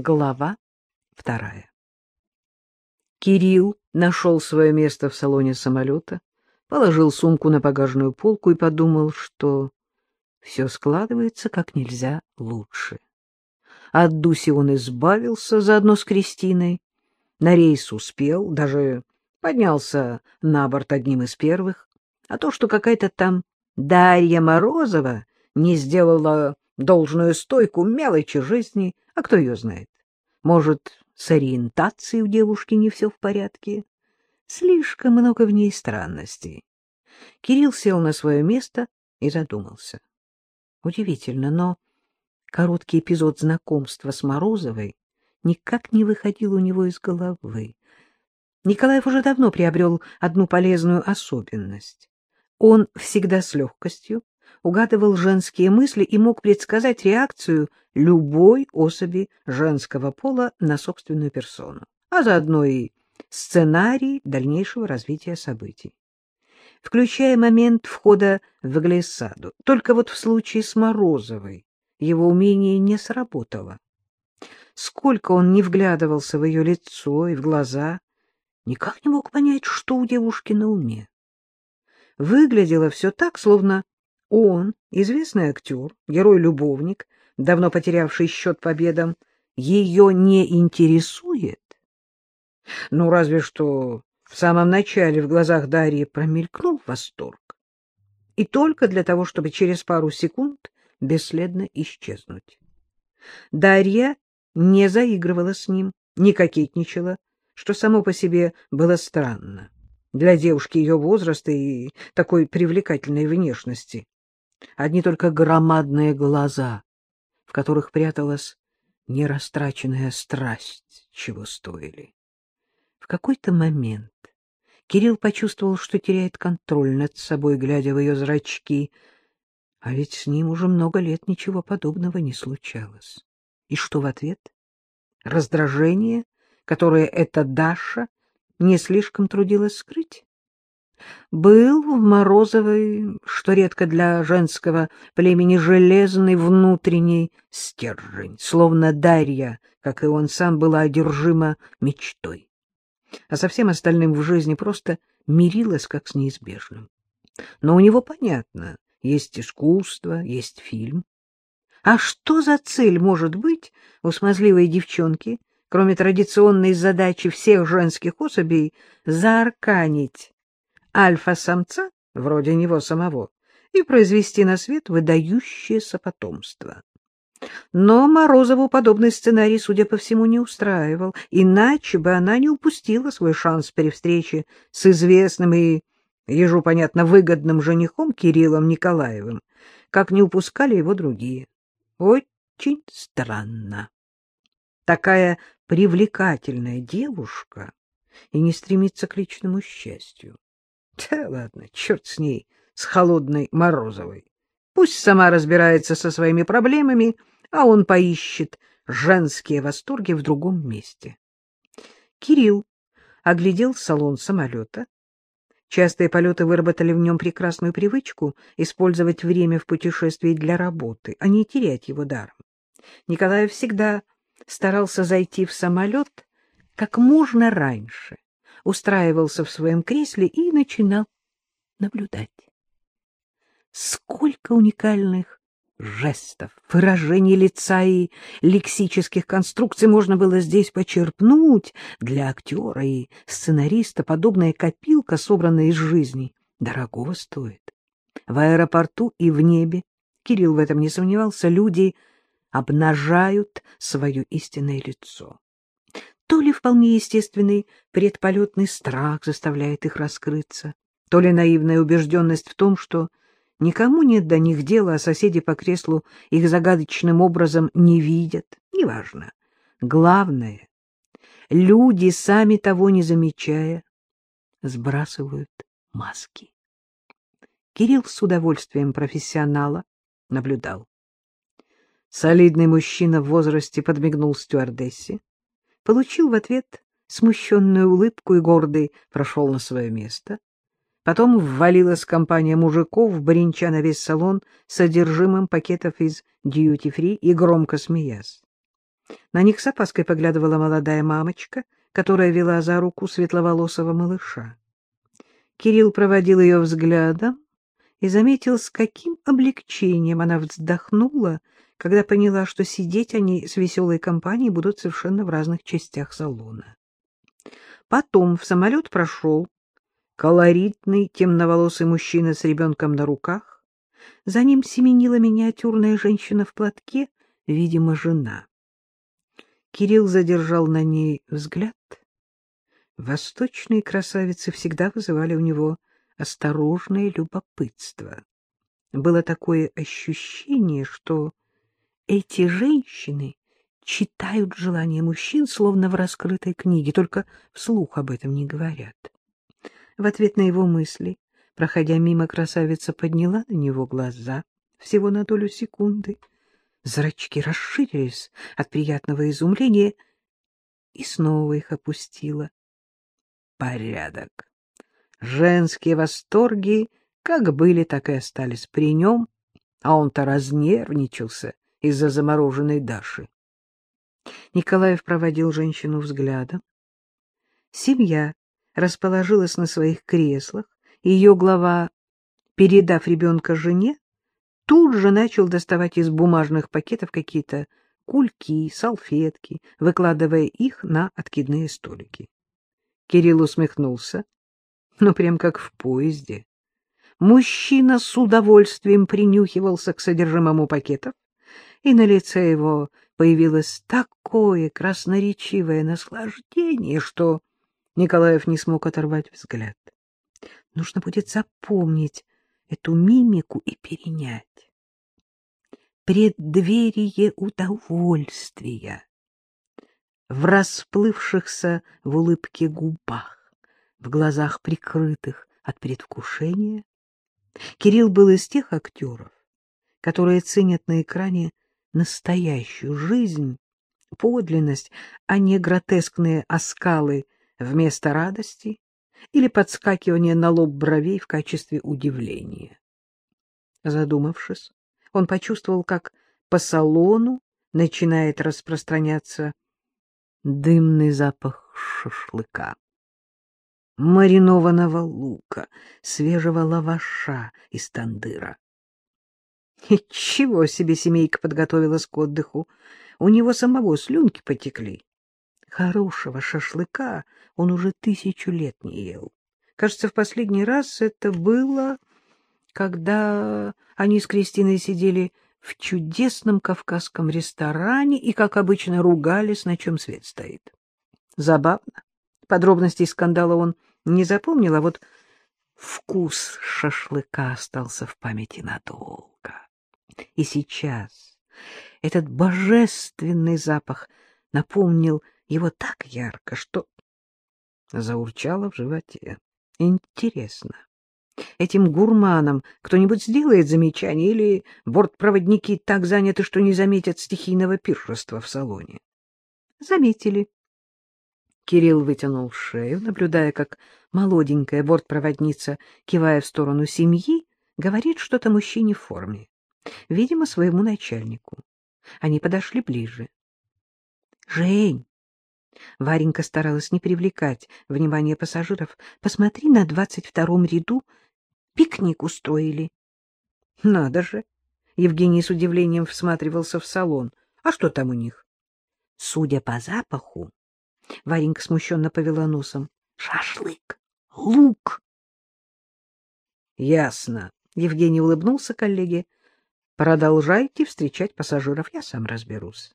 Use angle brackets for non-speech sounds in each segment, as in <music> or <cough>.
Глава вторая. Кирилл нашел свое место в салоне самолета, положил сумку на багажную полку и подумал, что все складывается как нельзя лучше. От Дуси он избавился заодно с Кристиной, на рейс успел, даже поднялся на борт одним из первых, а то, что какая-то там Дарья Морозова не сделала должную стойку мелочи жизни, а кто ее знает? Может, с ориентацией у девушки не все в порядке? Слишком много в ней странностей. Кирилл сел на свое место и задумался. Удивительно, но короткий эпизод знакомства с Морозовой никак не выходил у него из головы. Николаев уже давно приобрел одну полезную особенность. Он всегда с легкостью угадывал женские мысли и мог предсказать реакцию любой особи женского пола на собственную персону, а заодно и сценарий дальнейшего развития событий, включая момент входа в глиссаду. Только вот в случае с Морозовой его умение не сработало. Сколько он не вглядывался в ее лицо и в глаза, никак не мог понять, что у девушки на уме. Выглядело все так, словно он, известный актер, герой-любовник, давно потерявший счет победам, ее не интересует? Ну, разве что в самом начале в глазах Дарьи промелькнул восторг. И только для того, чтобы через пару секунд бесследно исчезнуть. Дарья не заигрывала с ним, не кокетничала, что само по себе было странно для девушки ее возраста и такой привлекательной внешности. Одни только громадные глаза, в которых пряталась нерастраченная страсть, чего стоили. В какой-то момент Кирилл почувствовал, что теряет контроль над собой, глядя в ее зрачки, а ведь с ним уже много лет ничего подобного не случалось. И что в ответ? Раздражение, которое эта Даша не слишком трудилась скрыть? Был в Морозовой, что редко для женского племени, железный внутренний стержень, словно Дарья, как и он сам, была одержима мечтой. А со всем остальным в жизни просто мирилась как с неизбежным. Но у него понятно, есть искусство, есть фильм. А что за цель может быть у смазливой девчонки, кроме традиционной задачи всех женских особей заарканить альфа-самца, вроде него самого, и произвести на свет выдающееся потомство. Но Морозову подобный сценарий, судя по всему, не устраивал, иначе бы она не упустила свой шанс при встрече с известным и, ежу понятно, выгодным женихом Кириллом Николаевым, как не упускали его другие. Очень странно. Такая привлекательная девушка и не стремится к личному счастью. Да ладно, черт с ней, с холодной Морозовой. Пусть сама разбирается со своими проблемами, а он поищет женские восторги в другом месте. Кирилл оглядел салон самолета. Частые полеты выработали в нем прекрасную привычку использовать время в путешествии для работы, а не терять его даром. Николай всегда старался зайти в самолет как можно раньше, устраивался в своем кресле и начинал наблюдать. Сколько уникальных жестов, выражений лица и лексических конструкций можно было здесь почерпнуть для актера и сценариста. Подобная копилка, собранная из жизни, дорогого стоит. В аэропорту и в небе, Кирилл в этом не сомневался, люди обнажают свое истинное лицо. То ли вполне естественный предполетный страх заставляет их раскрыться, то ли наивная убежденность в том, что никому нет до них дела, а соседи по креслу их загадочным образом не видят. Неважно. Главное, люди, сами того не замечая, сбрасывают маски. Кирилл с удовольствием профессионала наблюдал. Солидный мужчина в возрасте подмигнул стюардессе, получил в ответ смущенную улыбку и гордый прошел на свое место. Потом ввалилась компания мужиков, бренча на весь салон содержимым пакетов из дьюти-фри и громко смеясь. На них с опаской поглядывала молодая мамочка, которая вела за руку светловолосого малыша. Кирилл проводил ее взглядом и заметил, с каким облегчением она вздохнула, когда поняла, что сидеть они с веселой компанией будут совершенно в разных частях салона. Потом в самолет прошел колоритный темноволосый мужчина с ребенком на руках. За ним семенила миниатюрная женщина в платке, видимо, жена. Кирилл задержал на ней взгляд. Восточные красавицы всегда вызывали у него осторожное любопытство. Было такое ощущение, что эти женщины читают желания мужчин, словно в раскрытой книге, только вслух об этом не говорят. В ответ на его мысли, проходя мимо, красавица подняла на него глаза всего на долю секунды. Зрачки расширились от приятного изумления и снова их опустила. Порядок. Женские восторги как были, так и остались при нем, а он-то разнервничался из-за замороженной Даши. Николаев проводил женщину взглядом. Семья расположилась на своих креслах, и ее глава, передав ребенка жене, тут же начал доставать из бумажных пакетов какие-то кульки, салфетки, выкладывая их на откидные столики. Кирилл усмехнулся, ну, прям как в поезде. Мужчина с удовольствием принюхивался к содержимому пакетов, и на лице его появилось такое красноречивое наслаждение, что Николаев не смог оторвать взгляд. Нужно будет запомнить эту мимику и перенять. Преддверие удовольствия в расплывшихся в улыбке губах, в глазах прикрытых от предвкушения. Кирилл был из тех актеров, которые ценят на экране настоящую жизнь, подлинность, а не гротескные оскалы вместо радости или подскакивание на лоб бровей в качестве удивления. Задумавшись, он почувствовал, как по салону начинает распространяться дымный запах шашлыка, маринованного лука, свежего лаваша из тандыра. <laughs> Чего себе семейка подготовилась к отдыху. У него самого слюнки потекли. Хорошего шашлыка он уже тысячу лет не ел. Кажется, в последний раз это было, когда они с Кристиной сидели в чудесном кавказском ресторане и, как обычно, ругались, на чем свет стоит. Забавно. Подробностей скандала он не запомнил, а вот вкус шашлыка остался в памяти надолго. И сейчас этот божественный запах напомнил его так ярко, что заурчало в животе. Интересно, этим гурманам кто-нибудь сделает замечание или бортпроводники так заняты, что не заметят стихийного пиршества в салоне? Заметили. Кирилл вытянул шею, наблюдая, как молоденькая бортпроводница, кивая в сторону семьи, говорит что-то мужчине в форме видимо, своему начальнику. Они подошли ближе. — Жень! Варенька старалась не привлекать внимание пассажиров. — Посмотри, на двадцать втором ряду пикник устроили. — Надо же! Евгений с удивлением всматривался в салон. — А что там у них? Судя по запаху, Варенька смущенно повела носом. — Шашлык! Лук! — Ясно. Евгений улыбнулся коллеге. Продолжайте встречать пассажиров, я сам разберусь.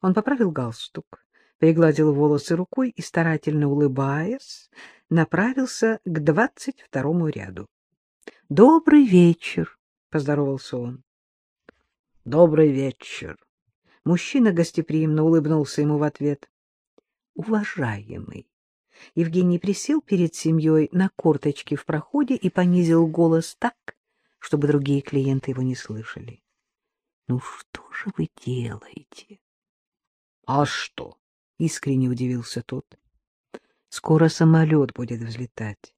Он поправил галстук, пригладил волосы рукой и, старательно улыбаясь, направился к двадцать второму ряду. — Добрый вечер, — поздоровался он. — Добрый вечер. Мужчина гостеприимно улыбнулся ему в ответ. — Уважаемый. Евгений присел перед семьей на корточки в проходе и понизил голос так, чтобы другие клиенты его не слышали. — Ну что же вы делаете? — А что? — искренне удивился тот. — Скоро самолет будет взлетать.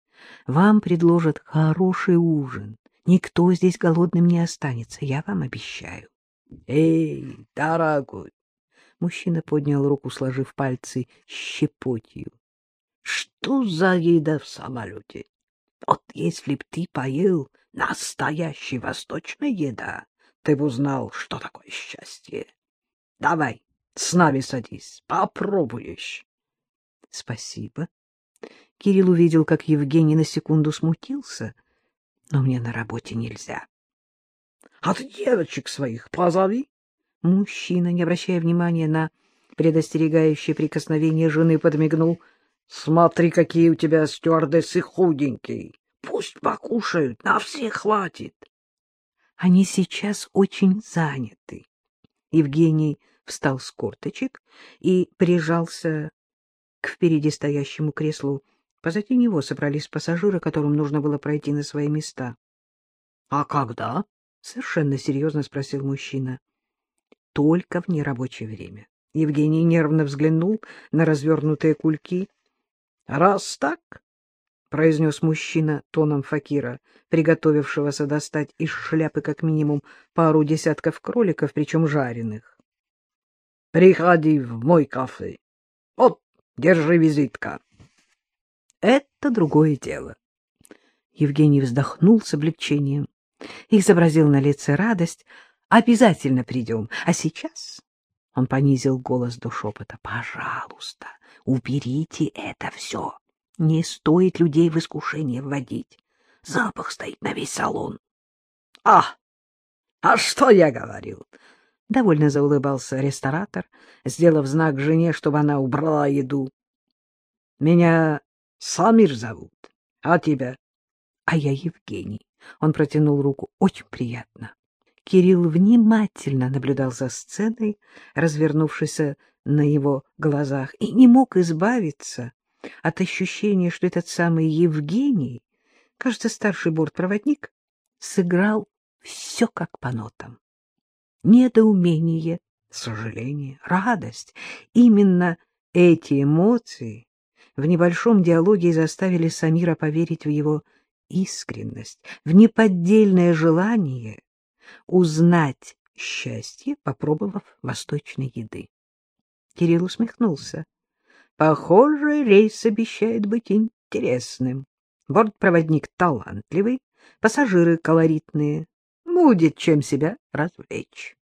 Вам предложат хороший ужин. Никто здесь голодным не останется, я вам обещаю. — Эй, дорогой! Мужчина поднял руку, сложив пальцы щепотью. — Что за еда в самолете? Вот если б ты поел настоящей восточной еда, ты бы узнал, что такое счастье. Давай, с нами садись, попробуешь. — Спасибо. Кирилл увидел, как Евгений на секунду смутился, но мне на работе нельзя. — А ты девочек своих позови. Мужчина, не обращая внимания на предостерегающее прикосновение жены, подмигнул. — Смотри, какие у тебя стюардессы худенькие. Пусть покушают, на всех хватит. Они сейчас очень заняты. Евгений встал с корточек и прижался к впереди стоящему креслу. Позади него собрались пассажиры, которым нужно было пройти на свои места. — А когда? — совершенно серьезно спросил мужчина. — Только в нерабочее время. Евгений нервно взглянул на развернутые кульки. — Раз так, — произнес мужчина тоном факира, приготовившегося достать из шляпы как минимум пару десятков кроликов, причем жареных. — Приходи в мой кафе. Вот, держи визитка. Это другое дело. Евгений вздохнул с облегчением и изобразил на лице радость. Обязательно придем. А сейчас... Он понизил голос до шепота. Пожалуйста, уберите это все. Не стоит людей в искушение вводить. Запах стоит на весь салон. — А, а что я говорил? — довольно заулыбался ресторатор, сделав знак жене, чтобы она убрала еду. — Меня Самир зовут. А тебя? — А я Евгений. Он протянул руку. Очень приятно. Кирилл внимательно наблюдал за сценой, развернувшейся на его глазах, и не мог избавиться от ощущения, что этот самый Евгений, кажется, старший бортпроводник, сыграл все как по нотам. Недоумение, сожаление, радость — именно эти эмоции в небольшом диалоге заставили Самира поверить в его искренность, в неподдельное желание узнать счастье, попробовав восточной еды. Кирилл усмехнулся. Похоже, рейс обещает быть интересным. Бортпроводник талантливый, пассажиры колоритные. Будет чем себя развлечь.